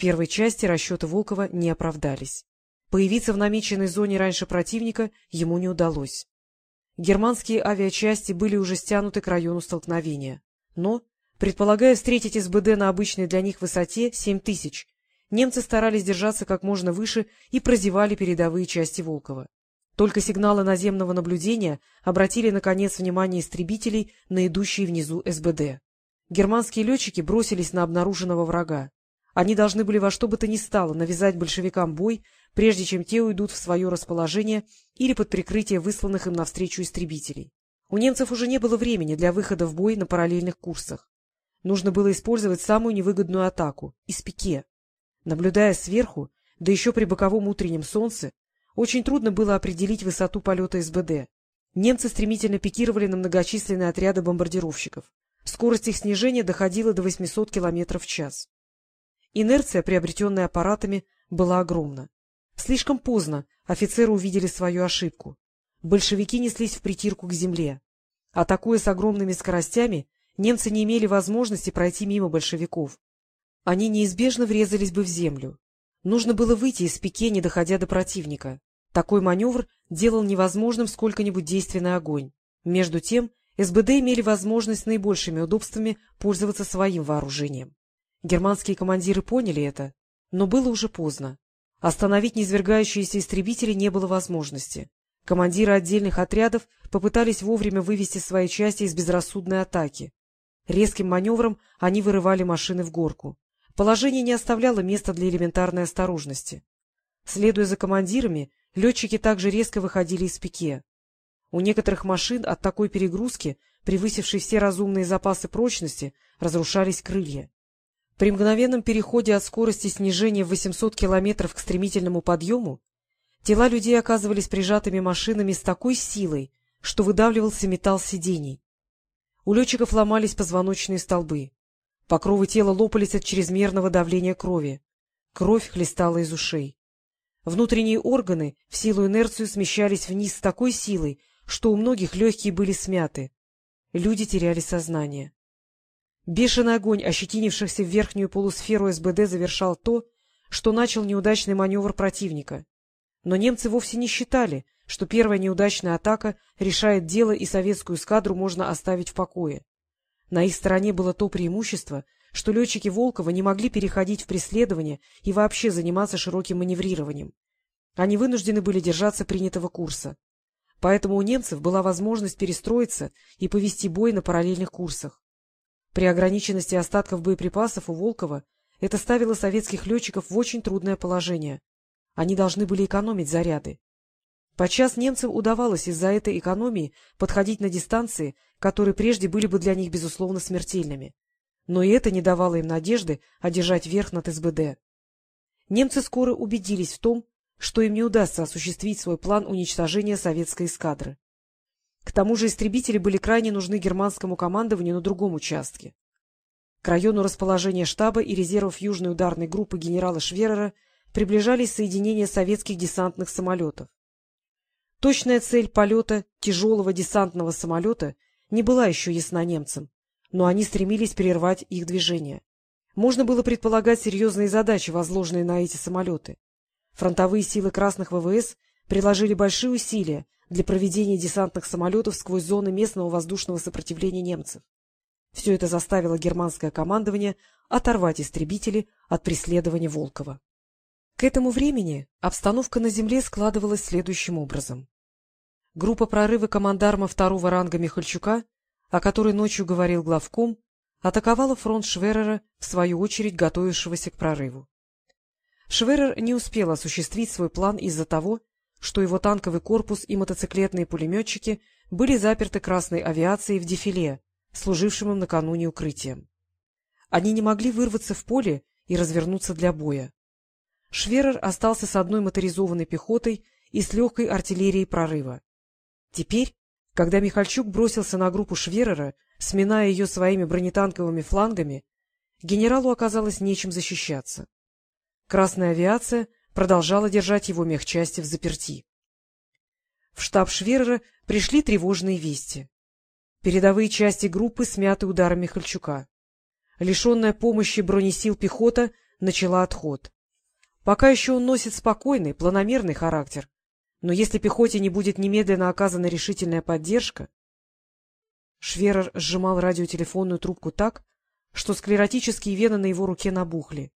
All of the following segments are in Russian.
первой части расчеты Волкова не оправдались. Появиться в намеченной зоне раньше противника ему не удалось. Германские авиачасти были уже стянуты к району столкновения. Но, предполагая встретить СБД на обычной для них высоте 7 тысяч, немцы старались держаться как можно выше и прозевали передовые части Волкова. Только сигналы наземного наблюдения обратили, наконец, внимание истребителей на идущие внизу СБД. Германские летчики бросились на обнаруженного врага. Они должны были во что бы то ни стало навязать большевикам бой, прежде чем те уйдут в свое расположение или под прикрытие высланных им навстречу истребителей. У немцев уже не было времени для выхода в бой на параллельных курсах. Нужно было использовать самую невыгодную атаку — из пике. Наблюдая сверху, да еще при боковом утреннем солнце, очень трудно было определить высоту полета СБД. Немцы стремительно пикировали на многочисленные отряды бомбардировщиков. Скорость их снижения доходила до 800 км в час. Инерция, приобретенная аппаратами, была огромна. Слишком поздно офицеры увидели свою ошибку. Большевики неслись в притирку к земле. Атакуя с огромными скоростями, немцы не имели возможности пройти мимо большевиков. Они неизбежно врезались бы в землю. Нужно было выйти из пике, не доходя до противника. Такой маневр делал невозможным сколько-нибудь действенный огонь. Между тем, СБД имели возможность наибольшими удобствами пользоваться своим вооружением. Германские командиры поняли это, но было уже поздно. Остановить низвергающиеся истребители не было возможности. Командиры отдельных отрядов попытались вовремя вывести свои части из безрассудной атаки. Резким маневром они вырывали машины в горку. Положение не оставляло места для элементарной осторожности. Следуя за командирами, летчики также резко выходили из пике. У некоторых машин от такой перегрузки, превысившей все разумные запасы прочности, разрушались крылья. При мгновенном переходе от скорости снижения в 800 км к стремительному подъему тела людей оказывались прижатыми машинами с такой силой, что выдавливался металл сидений. У летчиков ломались позвоночные столбы. Покровы тела лопались от чрезмерного давления крови. Кровь хлестала из ушей. Внутренние органы в силу инерцию смещались вниз с такой силой, что у многих легкие были смяты. Люди теряли сознание. Бешеный огонь, ощетинившихся в верхнюю полусферу СБД, завершал то, что начал неудачный маневр противника. Но немцы вовсе не считали, что первая неудачная атака решает дело и советскую эскадру можно оставить в покое. На их стороне было то преимущество, что летчики Волкова не могли переходить в преследование и вообще заниматься широким маневрированием. Они вынуждены были держаться принятого курса. Поэтому у немцев была возможность перестроиться и повести бой на параллельных курсах. При ограниченности остатков боеприпасов у Волкова это ставило советских летчиков в очень трудное положение. Они должны были экономить заряды. Подчас немцам удавалось из-за этой экономии подходить на дистанции, которые прежде были бы для них, безусловно, смертельными. Но и это не давало им надежды одержать верх над СБД. Немцы скоро убедились в том, что им не удастся осуществить свой план уничтожения советской эскадры. К тому же истребители были крайне нужны германскому командованию на другом участке. К району расположения штаба и резервов Южной ударной группы генерала Шверера приближались соединения советских десантных самолетов. Точная цель полета тяжелого десантного самолета не была еще ясна немцам, но они стремились прервать их движение. Можно было предполагать серьезные задачи, возложенные на эти самолеты. Фронтовые силы красных ВВС приложили большие усилия для проведения десантных самолетов сквозь зоны местного воздушного сопротивления немцев. Все это заставило германское командование оторвать истребители от преследования Волкова. К этому времени обстановка на земле складывалась следующим образом. Группа прорыва командарма второго ранга Михальчука, о которой ночью говорил главком, атаковала фронт Шверера, в свою очередь готовившегося к прорыву. Шверер не успел осуществить свой план из-за того, что его танковый корпус и мотоциклетные пулеметчики были заперты красной авиацией в дефиле, служившим им накануне укрытием. Они не могли вырваться в поле и развернуться для боя. Шверер остался с одной моторизованной пехотой и с легкой артиллерией прорыва. Теперь, когда Михальчук бросился на группу Шверера, сминая ее своими бронетанковыми флангами, генералу оказалось нечем защищаться. Красная авиация — продолжала держать его мехчасти в заперти. В штаб Шверера пришли тревожные вести. Передовые части группы смяты ударами Михальчука. Лишенная помощи бронесил пехота начала отход. Пока еще он носит спокойный, планомерный характер, но если пехоте не будет немедленно оказана решительная поддержка... Шверер сжимал радиотелефонную трубку так, что склеротические вены на его руке набухли.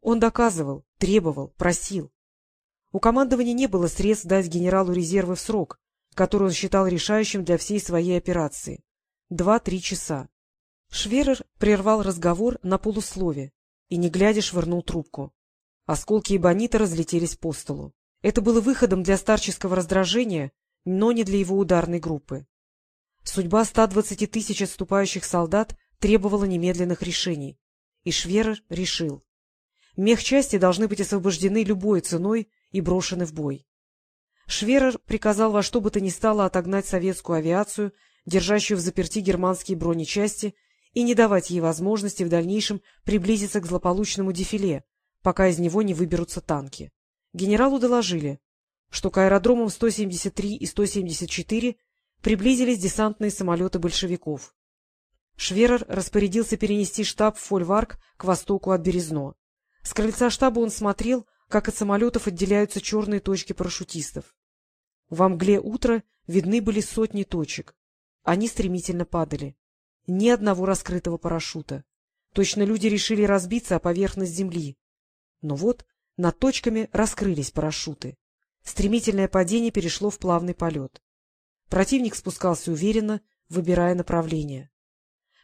Он доказывал, требовал, просил. У командования не было средств дать генералу резервы в срок, который он считал решающим для всей своей операции. Два-три часа. Шверер прервал разговор на полуслове и, не глядя, швырнул трубку. Осколки эбонита разлетелись по столу. Это было выходом для старческого раздражения, но не для его ударной группы. Судьба 120 тысяч отступающих солдат требовала немедленных решений, и Шверер решил. Мехчасти должны быть освобождены любой ценой и брошены в бой. Шверер приказал во что бы то ни стало отогнать советскую авиацию, держащую в заперти германские бронечасти, и не давать ей возможности в дальнейшем приблизиться к злополучному дефиле, пока из него не выберутся танки. Генералу доложили, что к аэродромам 173 и 174 приблизились десантные самолеты большевиков. Шверер распорядился перенести штаб в Фольварк к востоку от Березно. С крыльца штаба он смотрел, как от самолетов отделяются черные точки парашютистов. Во мгле утра видны были сотни точек. Они стремительно падали. Ни одного раскрытого парашюта. Точно люди решили разбиться о поверхность земли. Но вот над точками раскрылись парашюты. Стремительное падение перешло в плавный полет. Противник спускался уверенно, выбирая направление.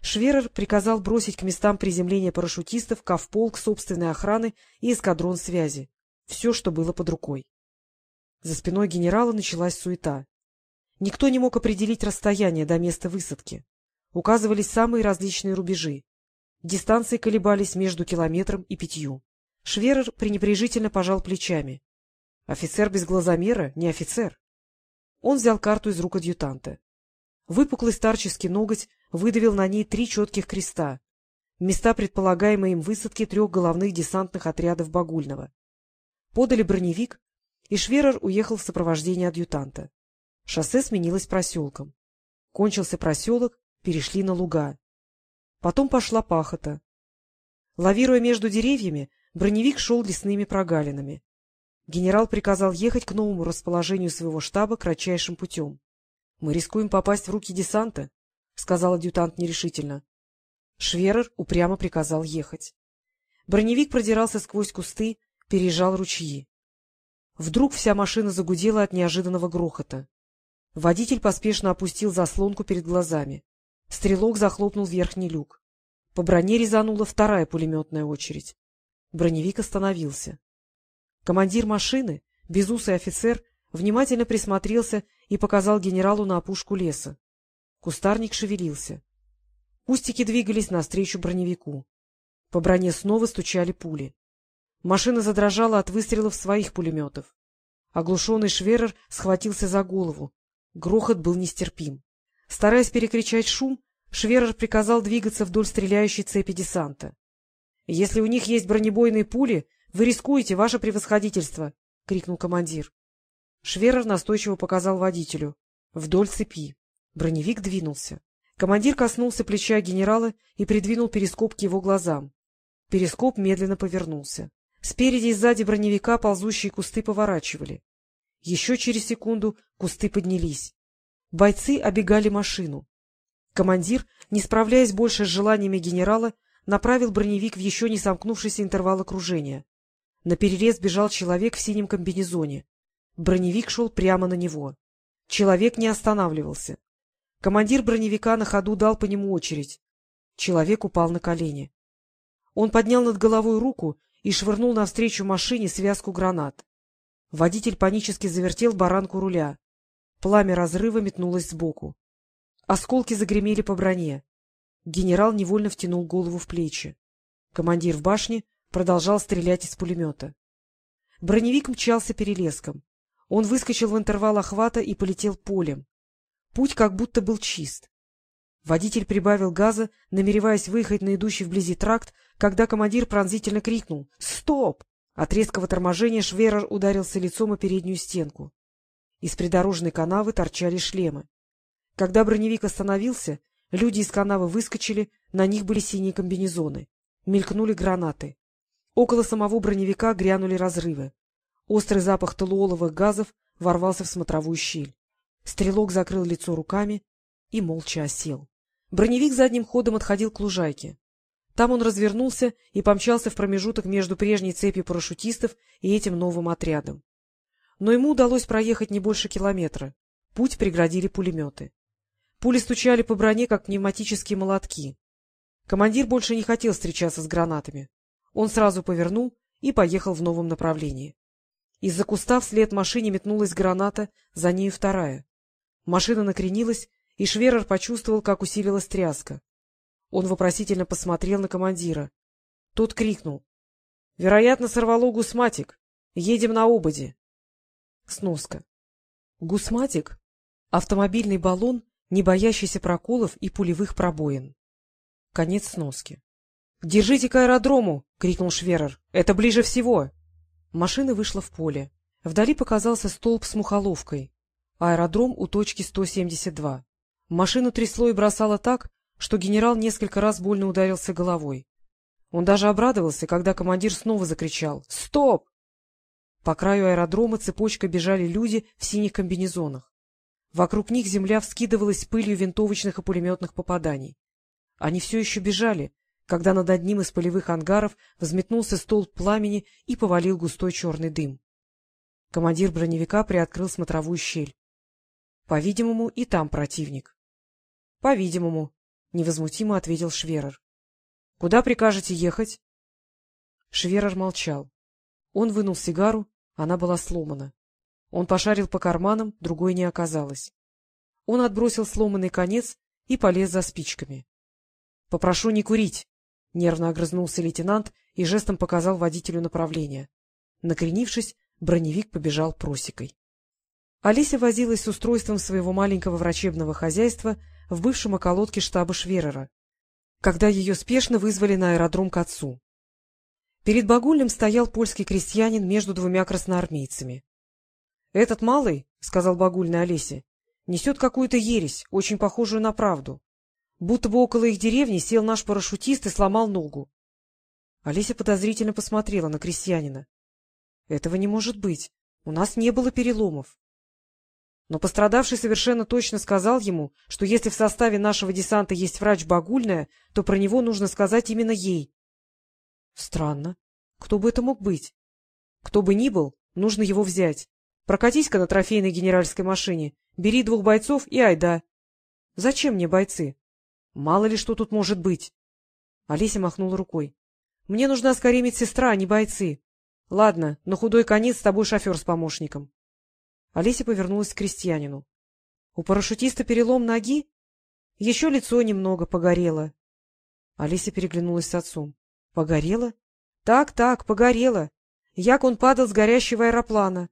Шверер приказал бросить к местам приземления парашютистов ковполк собственной охраны и эскадрон связи. Все, что было под рукой. За спиной генерала началась суета. Никто не мог определить расстояние до места высадки. Указывались самые различные рубежи. Дистанции колебались между километром и пятью. Шверер пренебрежительно пожал плечами. Офицер без глазомера не офицер. Он взял карту из рук адъютанта. Выпуклый старческий ноготь выдавил на ней три четких креста, места предполагаемой им высадки трех головных десантных отрядов Багульного. Подали броневик, и Шверер уехал в сопровождении адъютанта. Шоссе сменилось проселком. Кончился проселок, перешли на луга. Потом пошла пахота. Лавируя между деревьями, Броневик шел лесными прогалинами. Генерал приказал ехать к новому расположению своего штаба кратчайшим путем. — Мы рискуем попасть в руки десанта, — сказал адъютант нерешительно. Шверер упрямо приказал ехать. Броневик продирался сквозь кусты, переезжал ручьи. Вдруг вся машина загудела от неожиданного грохота. Водитель поспешно опустил заслонку перед глазами. Стрелок захлопнул верхний люк. По броне резанула вторая пулеметная очередь. Броневик остановился. Командир машины, безусый офицер, внимательно присмотрелся и показал генералу на опушку леса. Кустарник шевелился. Кустики двигались навстречу броневику. По броне снова стучали пули. Машина задрожала от выстрелов своих пулеметов. Оглушенный Шверер схватился за голову. Грохот был нестерпим. Стараясь перекричать шум, Шверер приказал двигаться вдоль стреляющей цепи десанта. — Если у них есть бронебойные пули, вы рискуете, ваше превосходительство! — крикнул командир. Шверер настойчиво показал водителю. Вдоль цепи. Броневик двинулся. Командир коснулся плеча генерала и придвинул перископ к его глазам. Перископ медленно повернулся. Спереди и сзади броневика ползущие кусты поворачивали. Еще через секунду кусты поднялись. Бойцы обегали машину. Командир, не справляясь больше с желаниями генерала, направил броневик в еще не сомкнувшийся интервал окружения. На перерез бежал человек в синем комбинезоне. Броневик шел прямо на него. Человек не останавливался. Командир броневика на ходу дал по нему очередь. Человек упал на колени. Он поднял над головой руку и швырнул навстречу машине связку гранат. Водитель панически завертел баранку руля. Пламя разрыва метнулось сбоку. Осколки загремели по броне. Генерал невольно втянул голову в плечи. Командир в башне продолжал стрелять из пулемета. Броневик мчался перелеском. Он выскочил в интервал охвата и полетел полем. Путь как будто был чист. Водитель прибавил газа, намереваясь выехать на идущий вблизи тракт, когда командир пронзительно крикнул «Стоп!». От резкого торможения Шверер ударился лицом о переднюю стенку. Из придорожной канавы торчали шлемы. Когда броневик остановился, Люди из канавы выскочили, на них были синие комбинезоны. Мелькнули гранаты. Около самого броневика грянули разрывы. Острый запах толуоловых газов ворвался в смотровую щель. Стрелок закрыл лицо руками и молча осел. Броневик задним ходом отходил к лужайке. Там он развернулся и помчался в промежуток между прежней цепью парашютистов и этим новым отрядом. Но ему удалось проехать не больше километра. Путь преградили пулеметы. Пули стучали по броне, как пневматические молотки. Командир больше не хотел встречаться с гранатами. Он сразу повернул и поехал в новом направлении. Из-за куста вслед машине метнулась граната, за нею вторая. Машина накренилась, и Шверер почувствовал, как усилилась тряска. Он вопросительно посмотрел на командира. Тот крикнул. — Вероятно, сорвало гусматик. Едем на ободе. Сноска. Гусматик — автомобильный баллон, не боящийся проколов и пулевых пробоин. Конец сноски. — Держите к аэродрому! — крикнул Шверер. — Это ближе всего! Машина вышла в поле. Вдали показался столб с мухоловкой. Аэродром у точки 172. Машину трясло и бросало так, что генерал несколько раз больно ударился головой. Он даже обрадовался, когда командир снова закричал «Стоп!». По краю аэродрома цепочкой бежали люди в синих комбинезонах. Вокруг них земля вскидывалась пылью винтовочных и пулеметных попаданий. Они все еще бежали, когда над одним из полевых ангаров взметнулся столб пламени и повалил густой черный дым. Командир броневика приоткрыл смотровую щель. По-видимому, и там противник. — По-видимому, — невозмутимо ответил Шверер. — Куда прикажете ехать? Шверер молчал. Он вынул сигару, она была сломана. Он пошарил по карманам, другой не оказалось. Он отбросил сломанный конец и полез за спичками. — Попрошу не курить, — нервно огрызнулся лейтенант и жестом показал водителю направление. Накренившись, броневик побежал просекой. Олеся возилась с устройством своего маленького врачебного хозяйства в бывшем околотке штаба Шверера, когда ее спешно вызвали на аэродром к отцу. Перед Багульным стоял польский крестьянин между двумя красноармейцами. — Этот малый, — сказал Багульный Олесе, — несет какую-то ересь, очень похожую на правду. Будто бы около их деревни сел наш парашютист и сломал ногу. Олеся подозрительно посмотрела на крестьянина. — Этого не может быть. У нас не было переломов. Но пострадавший совершенно точно сказал ему, что если в составе нашего десанта есть врач Багульная, то про него нужно сказать именно ей. Странно. Кто бы это мог быть? Кто бы ни был, нужно его взять. Прокатись-ка на трофейной генеральской машине, бери двух бойцов и айда. Зачем мне бойцы? Мало ли что тут может быть. Олеся махнула рукой. Мне нужна скорее медсестра, а не бойцы. Ладно, на худой конец с тобой шофер с помощником. Олеся повернулась к крестьянину. — У парашютиста перелом ноги? Еще лицо немного погорело. Олеся переглянулась с отцом. — Погорело? — Так, так, погорело. Як он падал с горящего аэроплана.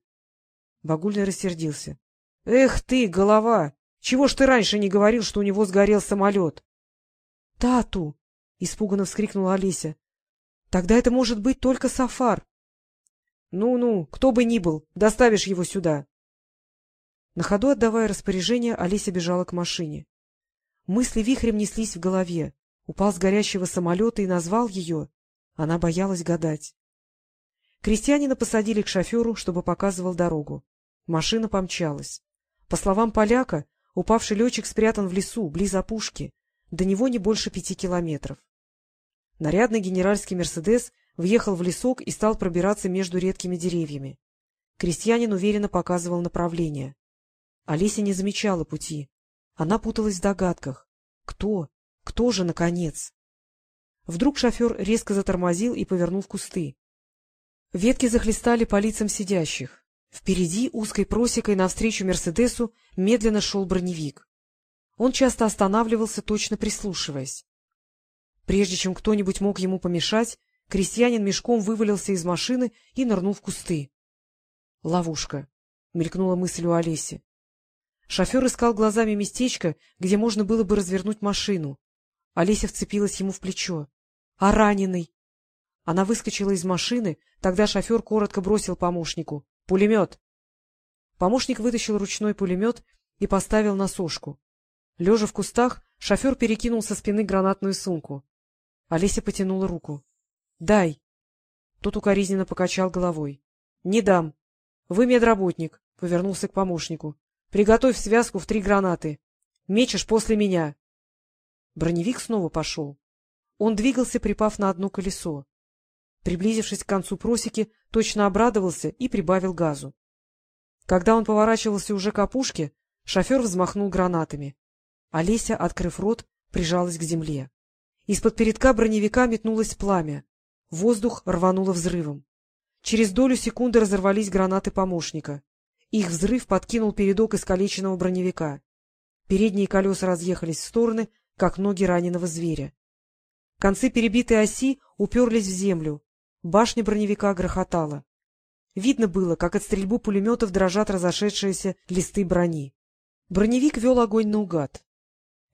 Багульный рассердился. — Эх ты, голова! Чего ж ты раньше не говорил, что у него сгорел самолет? — Тату! — испуганно вскрикнула Олеся. — Тогда это может быть только Сафар. Ну — Ну-ну, кто бы ни был, доставишь его сюда. На ходу отдавая распоряжение, Олеся бежала к машине. Мысли вихрем неслись в голове. Упал с горящего самолета и назвал ее. Она боялась гадать. Крестьянина посадили к шоферу, чтобы показывал дорогу. Машина помчалась. По словам поляка, упавший летчик спрятан в лесу, близ опушки. До него не больше пяти километров. Нарядный генеральский «Мерседес» въехал в лесок и стал пробираться между редкими деревьями. Крестьянин уверенно показывал направление. Олеся не замечала пути. Она путалась в догадках. Кто? Кто же, наконец? Вдруг шофер резко затормозил и повернул в кусты. Ветки захлестали по лицам сидящих. Впереди, узкой просекой, навстречу Мерседесу, медленно шел броневик. Он часто останавливался, точно прислушиваясь. Прежде чем кто-нибудь мог ему помешать, крестьянин мешком вывалился из машины и нырнул в кусты. — Ловушка, — мелькнула мысль у Олеси. Шофер искал глазами местечко, где можно было бы развернуть машину. Олеся вцепилась ему в плечо. — А раненый? Она выскочила из машины, тогда шофер коротко бросил помощнику. — Пулемет! Помощник вытащил ручной пулемет и поставил на сошку. Лежа в кустах, шофер перекинул со спины гранатную сумку. Олеся потянула руку. — Дай. Тот укоризненно покачал головой. — Не дам. Вы медработник, — повернулся к помощнику. — Приготовь связку в три гранаты. Мечешь после меня. Броневик снова пошел. Он двигался, припав на одно колесо. Приблизившись к концу просеки, точно обрадовался и прибавил газу. Когда он поворачивался уже к опушке, шофер взмахнул гранатами. Олеся, открыв рот, прижалась к земле. Из-под передка броневика метнулось пламя. Воздух рвануло взрывом. Через долю секунды разорвались гранаты помощника. Их взрыв подкинул передок искалеченного броневика. Передние колеса разъехались в стороны, как ноги раненого зверя. Концы перебитой оси уперлись в землю. Башня броневика грохотала. Видно было, как от стрельбы пулеметов дрожат разошедшиеся листы брони. Броневик вел огонь наугад.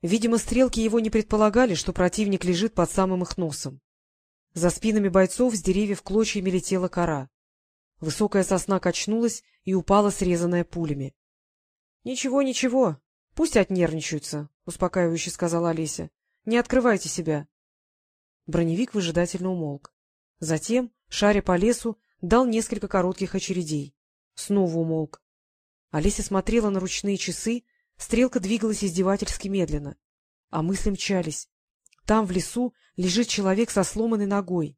Видимо, стрелки его не предполагали, что противник лежит под самым их носом. За спинами бойцов с деревьев клочьями летела кора. Высокая сосна качнулась и упала, срезанная пулями. — Ничего, ничего, пусть отнервничаются, — успокаивающе сказала Олеся. — Не открывайте себя. Броневик выжидательно умолк. Затем, шаря по лесу, дал несколько коротких очередей. Снова умолк. Олеся смотрела на ручные часы, стрелка двигалась издевательски медленно. А мысли мчались. Там, в лесу, лежит человек со сломанной ногой.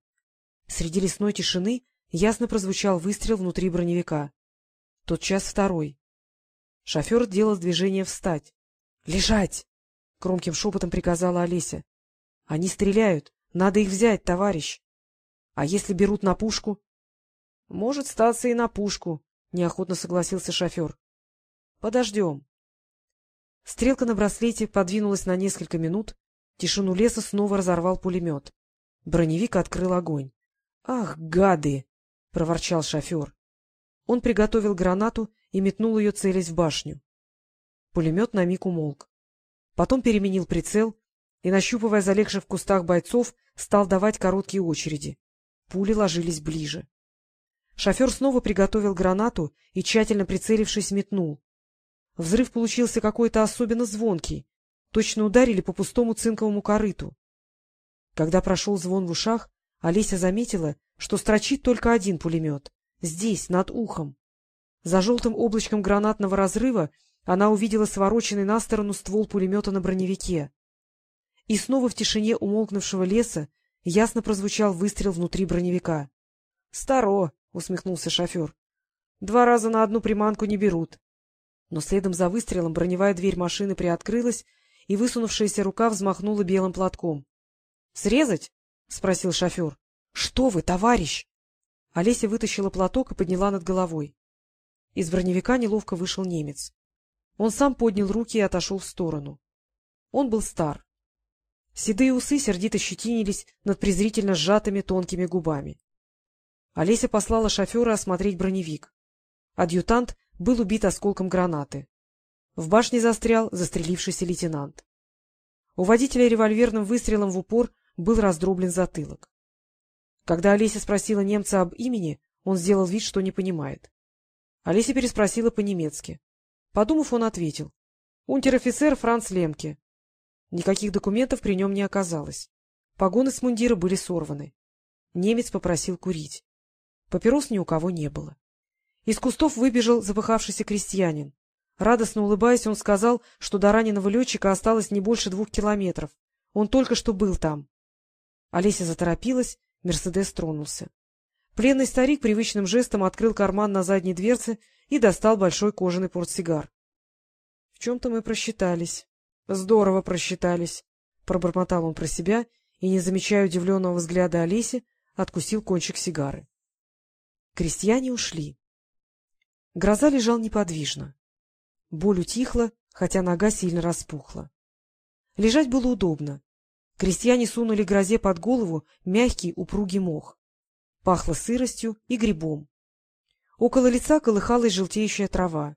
Среди лесной тишины ясно прозвучал выстрел внутри броневика. Тот час второй. Шофер делал движение встать. — Лежать! — громким шепотом приказала Олеся. — Они стреляют. Надо их взять, товарищ. — А если берут на пушку? — Может, статься и на пушку, — неохотно согласился шофер. — Подождем. Стрелка на браслете подвинулась на несколько минут, тишину леса снова разорвал пулемет. Броневик открыл огонь. — Ах, гады! — проворчал шофер. Он приготовил гранату и метнул ее, целясь в башню. Пулемет на миг умолк. Потом переменил прицел и, нащупывая залегших в кустах бойцов, стал давать короткие очереди. Пули ложились ближе. Шофер снова приготовил гранату и, тщательно прицелившись, метнул. Взрыв получился какой-то особенно звонкий. Точно ударили по пустому цинковому корыту. Когда прошел звон в ушах, Олеся заметила, что строчит только один пулемет. Здесь, над ухом. За желтым облачком гранатного разрыва она увидела свороченный на сторону ствол пулемета на броневике. И снова в тишине умолкнувшего леса ясно прозвучал выстрел внутри броневика. — Старо! — усмехнулся шофер. — Два раза на одну приманку не берут. Но следом за выстрелом броневая дверь машины приоткрылась, и высунувшаяся рука взмахнула белым платком. — Срезать? — спросил шофер. — Что вы, товарищ? Олеся вытащила платок и подняла над головой. Из броневика неловко вышел немец. Он сам поднял руки и отошел в сторону. Он был стар. Седые усы сердито щетинились над презрительно сжатыми тонкими губами. Олеся послала шофера осмотреть броневик. Адъютант был убит осколком гранаты. В башне застрял застрелившийся лейтенант. У водителя револьверным выстрелом в упор был раздроблен затылок. Когда Олеся спросила немца об имени, он сделал вид, что не понимает. Олеся переспросила по-немецки. Подумав, он ответил. — Унтер-офицер Франц Лемке. Никаких документов при нем не оказалось. Погоны с мундира были сорваны. Немец попросил курить. Папирос ни у кого не было. Из кустов выбежал запыхавшийся крестьянин. Радостно улыбаясь, он сказал, что до раненого летчика осталось не больше двух километров. Он только что был там. Олеся заторопилась, Мерседес тронулся. Пленный старик привычным жестом открыл карман на задней дверце и достал большой кожаный портсигар. — В чем-то мы просчитались. — Здорово просчитались, — пробормотал он про себя и, не замечая удивленного взгляда Олеси, откусил кончик сигары. Крестьяне ушли. Гроза лежал неподвижно. Боль утихла, хотя нога сильно распухла. Лежать было удобно. Крестьяне сунули грозе под голову мягкий упругий мох. Пахло сыростью и грибом. Около лица колыхалась желтеющая трава.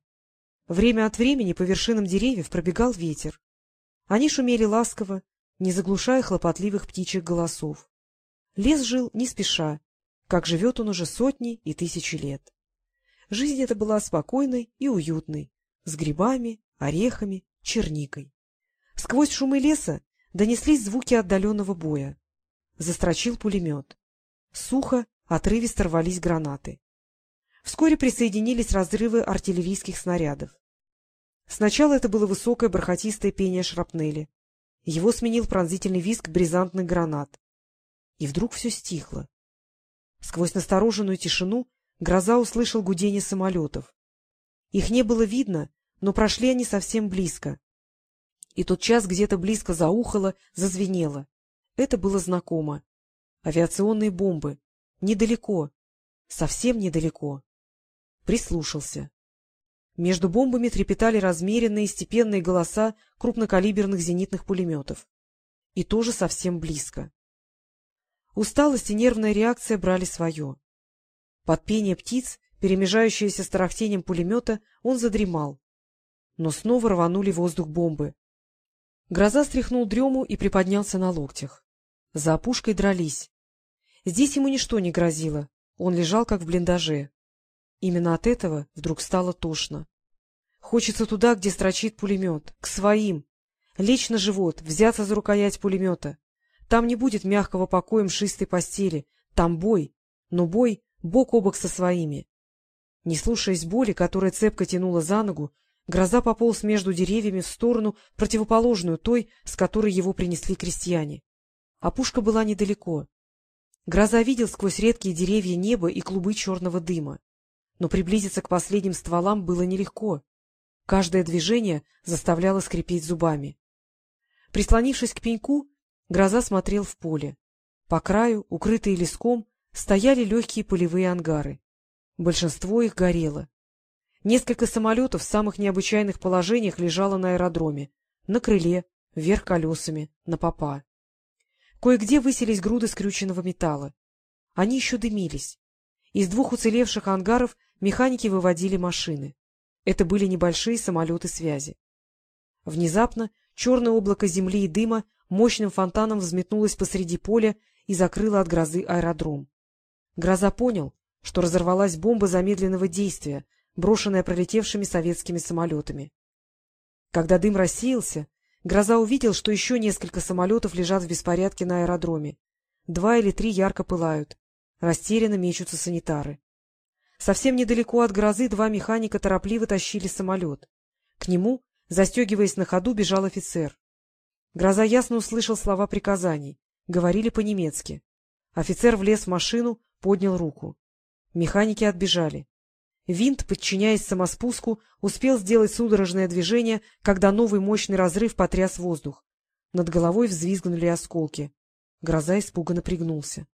Время от времени по вершинам деревьев пробегал ветер. Они шумели ласково, не заглушая хлопотливых птичьих голосов. Лес жил не спеша, как живет он уже сотни и тысячи лет. Жизнь эта была спокойной и уютной, с грибами, орехами, черникой. Сквозь шумы леса донеслись звуки отдаленного боя. Застрочил пулемет. Сухо, отрывисто рвались гранаты. Вскоре присоединились разрывы артиллерийских снарядов. Сначала это было высокое бархатистое пение шрапнели. Его сменил пронзительный визг бризантных гранат. И вдруг все стихло. Сквозь настороженную тишину гроза услышал гудение самолетов. Их не было видно, но прошли они совсем близко. И тот час где-то близко заухало, зазвенело. Это было знакомо. Авиационные бомбы. Недалеко. Совсем недалеко. Прислушался. Между бомбами трепетали размеренные степенные голоса крупнокалиберных зенитных пулеметов. И тоже совсем близко. Усталость и нервная реакция брали свое. Под пение птиц, перемежающееся с тарахтением пулемета, он задремал. Но снова рванули воздух бомбы. Гроза стряхнул дрему и приподнялся на локтях. За опушкой дрались. Здесь ему ничто не грозило, он лежал как в блиндаже. Именно от этого вдруг стало тошно. Хочется туда, где строчит пулемет, к своим. Лечь на живот, взяться за рукоять пулемета. Там не будет мягкого покоя мшистой постели, там бой, но бой бок о бок со своими. Не слушаясь боли, которая цепко тянула за ногу, гроза пополз между деревьями в сторону, противоположную той, с которой его принесли крестьяне. Опушка была недалеко. Гроза видел сквозь редкие деревья небо и клубы черного дыма но приблизиться к последним стволам было нелегко. Каждое движение заставляло скрипеть зубами. Прислонившись к пеньку, гроза смотрел в поле. По краю, укрытые леском, стояли легкие полевые ангары. Большинство их горело. Несколько самолетов в самых необычайных положениях лежало на аэродроме, на крыле, вверх колесами, на попа. Кое-где высились груды скрюченного металла. Они еще дымились. Из двух уцелевших ангаров механики выводили машины. Это были небольшие самолеты связи. Внезапно черное облако земли и дыма мощным фонтаном взметнулось посреди поля и закрыло от грозы аэродром. Гроза понял, что разорвалась бомба замедленного действия, брошенная пролетевшими советскими самолетами. Когда дым рассеялся, Гроза увидел, что еще несколько самолетов лежат в беспорядке на аэродроме. Два или три ярко пылают. Растерянно мечутся санитары. Совсем недалеко от грозы два механика торопливо тащили самолет. К нему, застегиваясь на ходу, бежал офицер. Гроза ясно услышал слова приказаний. Говорили по-немецки. Офицер влез в машину, поднял руку. Механики отбежали. Винт, подчиняясь самоспуску, успел сделать судорожное движение, когда новый мощный разрыв потряс воздух. Над головой взвизгнули осколки. Гроза испуганно пригнулся.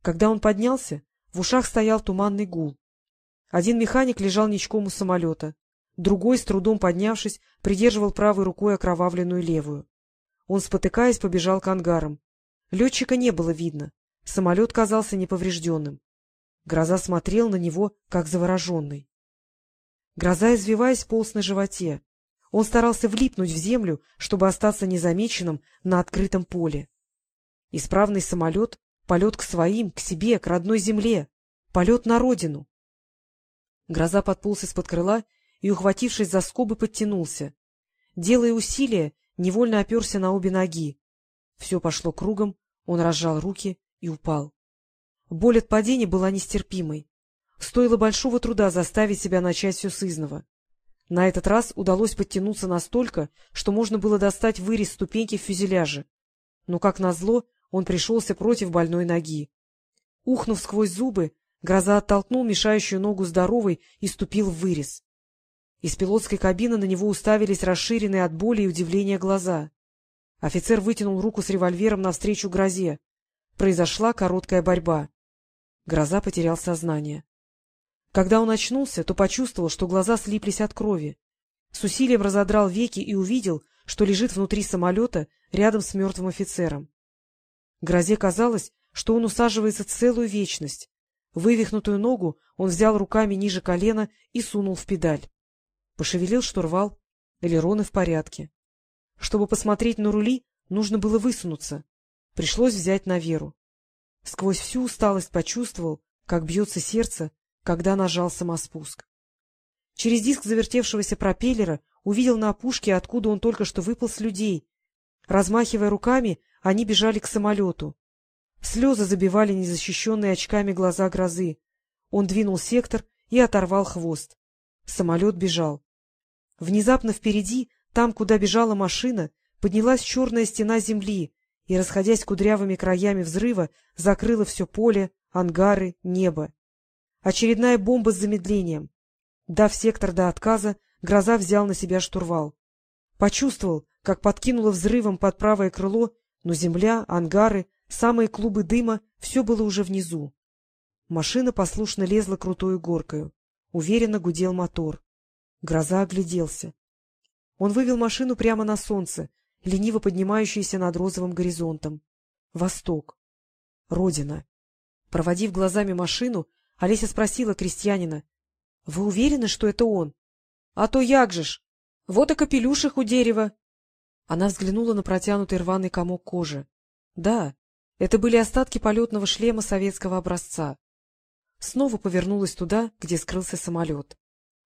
Когда он поднялся, в ушах стоял туманный гул. Один механик лежал ничком у самолета, другой, с трудом поднявшись, придерживал правой рукой окровавленную левую. Он, спотыкаясь, побежал к ангарам. Летчика не было видно. Самолет казался неповрежденным. Гроза смотрел на него, как завороженный. Гроза, извиваясь, полз на животе. Он старался влипнуть в землю, чтобы остаться незамеченным на открытом поле. Исправный самолет Полет к своим, к себе, к родной земле. Полет на родину. Гроза подполз из-под крыла и, ухватившись за скобы, подтянулся. Делая усилия, невольно оперся на обе ноги. Все пошло кругом, он разжал руки и упал. Боль от падения была нестерпимой. Стоило большого труда заставить себя начать все с изного. На этот раз удалось подтянуться настолько, что можно было достать вырез ступеньки в фюзеляже. Но, как назло, он пришелся против больной ноги. Ухнув сквозь зубы, гроза оттолкнул мешающую ногу здоровой и ступил в вырез. Из пилотской кабины на него уставились расширенные от боли и удивления глаза. Офицер вытянул руку с револьвером навстречу грозе. Произошла короткая борьба. Гроза потерял сознание. Когда он очнулся, то почувствовал, что глаза слиплись от крови. С усилием разодрал веки и увидел, что лежит внутри самолета рядом с мертвым офицером. Грозе казалось, что он усаживается целую вечность. Вывихнутую ногу он взял руками ниже колена и сунул в педаль. Пошевелил штурвал, элероны в порядке. Чтобы посмотреть на рули, нужно было высунуться. Пришлось взять на веру. Сквозь всю усталость почувствовал, как бьется сердце, когда нажал самоспуск. Через диск завертевшегося пропеллера увидел на опушке, откуда он только что выпал с людей. Размахивая руками, они бежали к самолету. Слезы забивали незащищенные очками глаза грозы. Он двинул сектор и оторвал хвост. Самолет бежал. Внезапно впереди, там, куда бежала машина, поднялась черная стена земли и, расходясь кудрявыми краями взрыва, закрыла все поле, ангары, небо. Очередная бомба с замедлением. Дав сектор до отказа, гроза взял на себя штурвал. Почувствовал, как подкинуло взрывом под правое крыло, но земля, ангары, самые клубы дыма — все было уже внизу. Машина послушно лезла крутою горкою. Уверенно гудел мотор. Гроза огляделся. Он вывел машину прямо на солнце, лениво поднимающееся над розовым горизонтом. Восток. Родина. Проводив глазами машину, Олеся спросила крестьянина. — Вы уверены, что это он? — А то як же ж! Вот и капелюшек у дерева. Она взглянула на протянутый рваный комок кожи. Да, это были остатки полетного шлема советского образца. Снова повернулась туда, где скрылся самолет.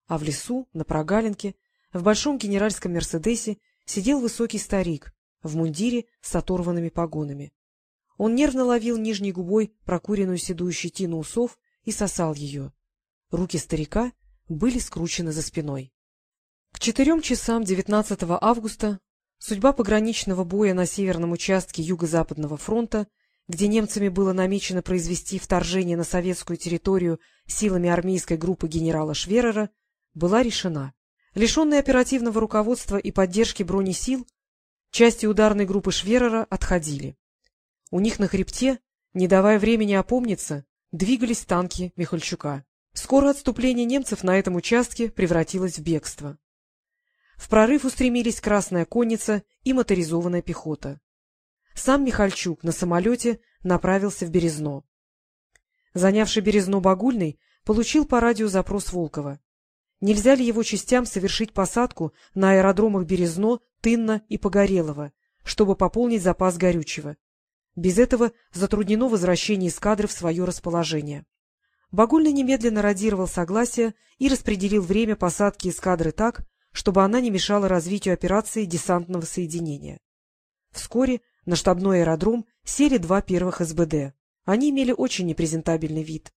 А в лесу, на прогалинке, в большом генеральском «Мерседесе» сидел высокий старик в мундире с оторванными погонами. Он нервно ловил нижней губой прокуренную седую щетину усов и сосал ее. Руки старика были скручены за спиной. К четырем часам 19 августа судьба пограничного боя на северном участке Юго-Западного фронта, где немцами было намечено произвести вторжение на советскую территорию силами армейской группы генерала Шверера, была решена. Лишенные оперативного руководства и поддержки бронесил, части ударной группы Шверера отходили. У них на хребте, не давая времени опомниться, двигались танки Михальчука. Скоро отступление немцев на этом участке превратилось в бегство. В прорыв устремились Красная конница и моторизованная пехота. Сам Михальчук на самолете направился в Березно. Занявший Березно Багульный получил по радио запрос Волкова. Нельзя ли его частям совершить посадку на аэродромах Березно, Тынна и Погорелого, чтобы пополнить запас горючего? Без этого затруднено возвращение эскадры в свое расположение. Багульный немедленно радировал согласие и распределил время посадки эскадры так, чтобы она не мешала развитию операции десантного соединения. Вскоре на штабной аэродром сели два первых СБД. Они имели очень непрезентабельный вид.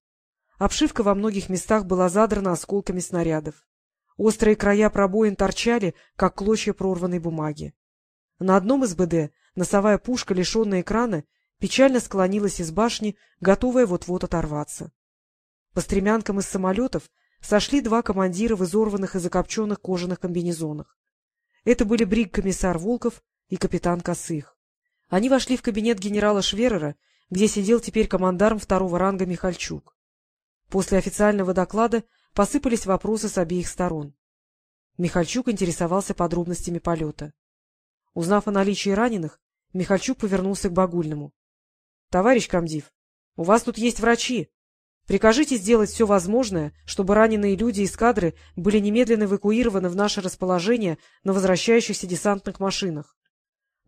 Обшивка во многих местах была задрана осколками снарядов. Острые края пробоин торчали, как клочья прорванной бумаги. На одном из БД носовая пушка, лишенная экрана, печально склонилась из башни, готовая вот-вот оторваться. По стремянкам из самолетов сошли два командира в изорванных и закопченных кожаных комбинезонах. Это были бриг-комиссар Волков и капитан Косых. Они вошли в кабинет генерала Шверера, где сидел теперь командарм второго ранга Михальчук. После официального доклада посыпались вопросы с обеих сторон. Михальчук интересовался подробностями полета. Узнав о наличии раненых, Михальчук повернулся к Багульному. — Товарищ комдив, у вас тут есть врачи. Прикажите сделать все возможное, чтобы раненые люди из кадры были немедленно эвакуированы в наше расположение на возвращающихся десантных машинах.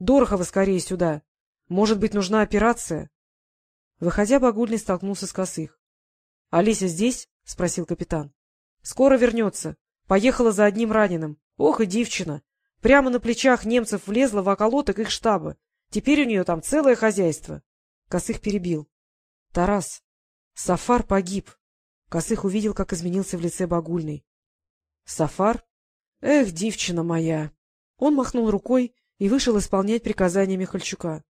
Дорохова скорее сюда. Может быть, нужна операция? Выходя, Багульный столкнулся с Косых. — Олеся здесь? — спросил капитан. — Скоро вернется. Поехала за одним раненым. Ох и девчина! Прямо на плечах немцев влезла в околоток их штаба. Теперь у нее там целое хозяйство. Косых перебил. — Тарас, Сафар погиб. Косых увидел, как изменился в лице Багульный. — Сафар? Эх, девчина моя! Он махнул рукой и вышел исполнять приказания Михальчука.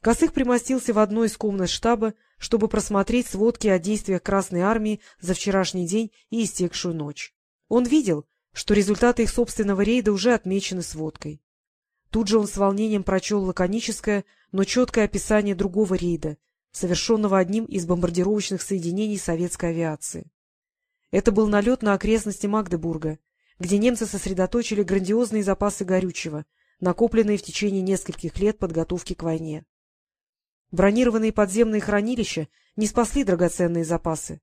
Косых примостился в одной из комнат штаба, чтобы просмотреть сводки о действиях Красной Армии за вчерашний день и истекшую ночь. Он видел, что результаты их собственного рейда уже отмечены сводкой. Тут же он с волнением прочел лаконическое, но четкое описание другого рейда, совершенного одним из бомбардировочных соединений советской авиации. Это был налет на окрестности Магдебурга, где немцы сосредоточили грандиозные запасы горючего, накопленные в течение нескольких лет подготовки к войне. Бронированные подземные хранилища не спасли драгоценные запасы.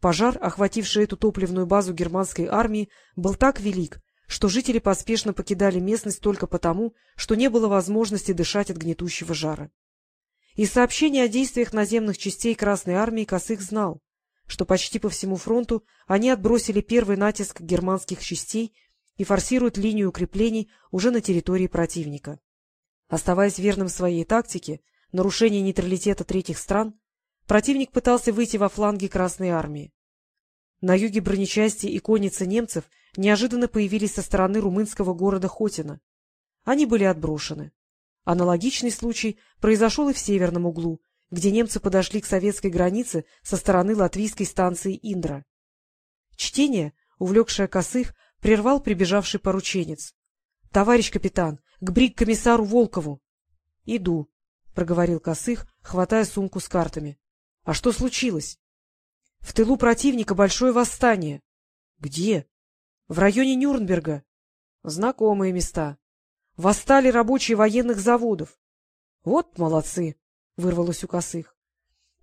Пожар, охвативший эту топливную базу германской армии, был так велик, что жители поспешно покидали местность только потому, что не было возможности дышать от гнетущего жара. Из сообщений о действиях наземных частей Красной армии Косых знал, что почти по всему фронту они отбросили первый натиск германских частей и форсируют линию укреплений уже на территории противника. Оставаясь верным своей тактике, нарушение нейтралитета третьих стран, противник пытался выйти во фланги Красной Армии. На юге бронечасти и конницы немцев неожиданно появились со стороны румынского города Хотина. Они были отброшены. Аналогичный случай произошел и в северном углу, где немцы подошли к советской границе со стороны латвийской станции Индра. Чтение, увлекшее косых, прервал прибежавший порученец. — Товарищ капитан, к бриг-комиссару Волкову. — Иду, — проговорил косых, хватая сумку с картами. — А что случилось? — В тылу противника большое восстание. — Где? — В районе Нюрнберга. — Знакомые места. Восстали рабочие военных заводов. — Вот молодцы! — вырвалось у косых.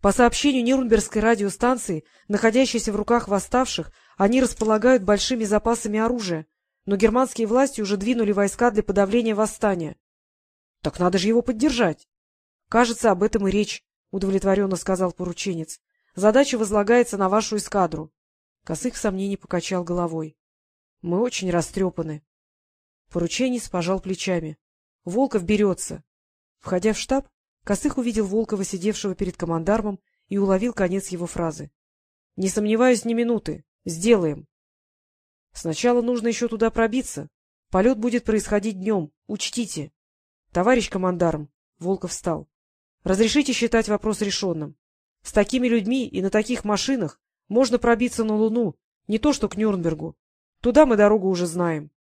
По сообщению Нюрнбергской радиостанции, находящейся в руках восставших, они располагают большими запасами оружия, но германские власти уже двинули войска для подавления восстания. — Так надо же его поддержать. — Кажется, об этом и речь, — удовлетворенно сказал порученец. — Задача возлагается на вашу эскадру. Косых в сомнении покачал головой. — Мы очень растрепаны. Порученец пожал плечами. — Волков берется. Входя в штаб, Косых увидел Волкова, сидевшего перед командармом, и уловил конец его фразы. — Не сомневаюсь ни минуты. Сделаем. — Сначала нужно еще туда пробиться. Полет будет происходить днем. Учтите. — Товарищ командарм, — Волков встал, — разрешите считать вопрос решенным. С такими людьми и на таких машинах можно пробиться на Луну, не то что к Нюрнбергу. Туда мы дорогу уже знаем.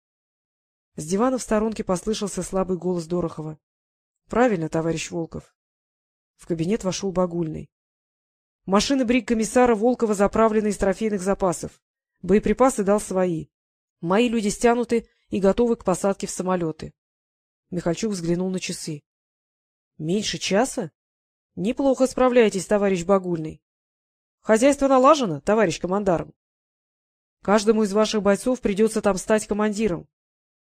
С дивана в сторонке послышался слабый голос Дорохова. — Правильно, товарищ Волков. В кабинет вошел Багульный. — Машины бриг-комиссара Волкова заправлены из трофейных запасов. Боеприпасы дал свои. Мои люди стянуты и готовы к посадке в самолеты. Михальчук взглянул на часы. — Меньше часа? — Неплохо справляетесь, товарищ Багульный. — Хозяйство налажено, товарищ командарм. Каждому из ваших бойцов придется там стать командиром.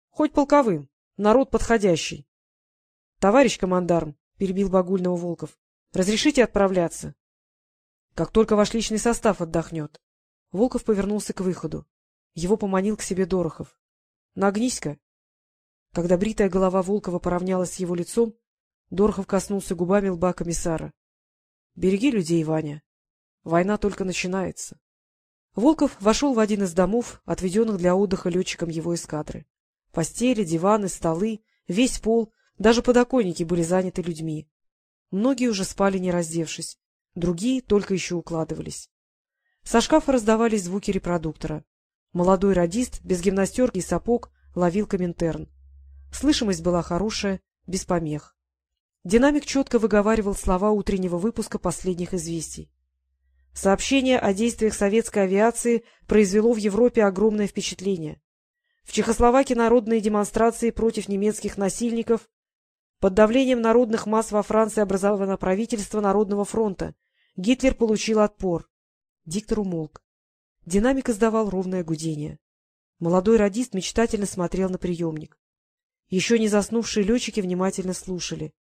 Хоть полковым, народ подходящий. — Товарищ командарм, — перебил Багульного Волков, — разрешите отправляться? — Как только ваш личный состав отдохнет. Волков повернулся к выходу. Его поманил к себе Дорохов. — Нагнись-ка. Когда бритая голова Волкова поравнялась с его лицом, Дорохов коснулся губами лба комиссара. — Береги людей, Ваня. Война только начинается. Волков вошел в один из домов, отведенных для отдыха летчикам его эскадры. Постели, диваны, столы, весь пол даже подоконники были заняты людьми. Многие уже спали, не раздевшись, другие только еще укладывались. Со шкафа раздавались звуки репродуктора. Молодой радист, без гимнастерки и сапог, ловил коминтерн. Слышимость была хорошая, без помех. Динамик четко выговаривал слова утреннего выпуска последних известий. Сообщение о действиях советской авиации произвело в Европе огромное впечатление. В Чехословакии народные демонстрации против немецких насильников под давлением народных масс во Франции образовано правительство Народного фронта. Гитлер получил отпор. Диктор умолк. Динамик издавал ровное гудение. Молодой радист мечтательно смотрел на приемник. Еще не заснувшие летчики внимательно слушали. —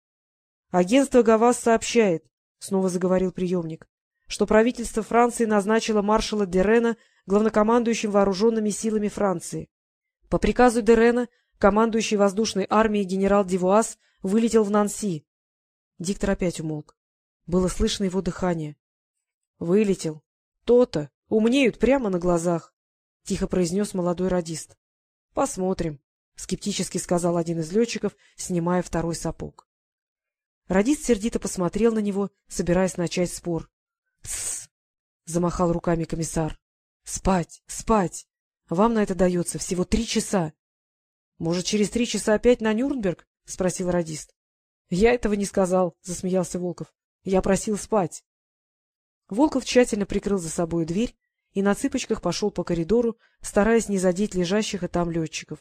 Агентство ГАВАС сообщает, — снова заговорил приемник, — что правительство Франции назначило маршала Дерена главнокомандующим вооруженными силами Франции. По приказу Дерена командующий воздушной армией генерал Дивуаз вылетел в Нанси. Диктор опять умолк. Было слышно его дыхание. — Вылетел. То-то. Умнеют прямо на глазах, — тихо произнес молодой радист. — Посмотрим, — скептически сказал один из летчиков, снимая второй сапог. Радист сердито посмотрел на него, собираясь начать спор. — Тссс! — замахал руками комиссар. — Спать, спать! Вам на это дается всего три часа. Может, через три часа опять на Нюрнберг? — спросил радист. — Я этого не сказал, — засмеялся Волков. — Я просил спать. Волков тщательно прикрыл за собой дверь и на цыпочках пошел по коридору, стараясь не задеть лежащих и там летчиков.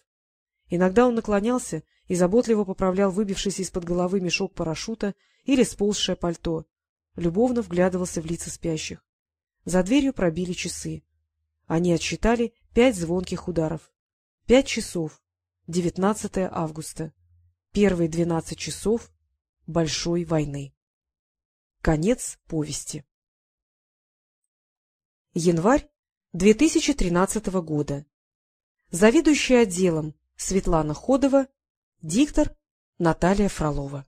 Иногда он наклонялся и заботливо поправлял выбившийся из-под головы мешок парашюта или сползшее пальто. Любовно вглядывался в лица спящих. За дверью пробили часы. Они отсчитали пять звонких ударов. Пять часов. 19 августа. Первые двенадцать часов Большой войны. Конец повести. Январь 2013 года. Заведующая отделом Светлана Ходова, диктор Наталья Фролова.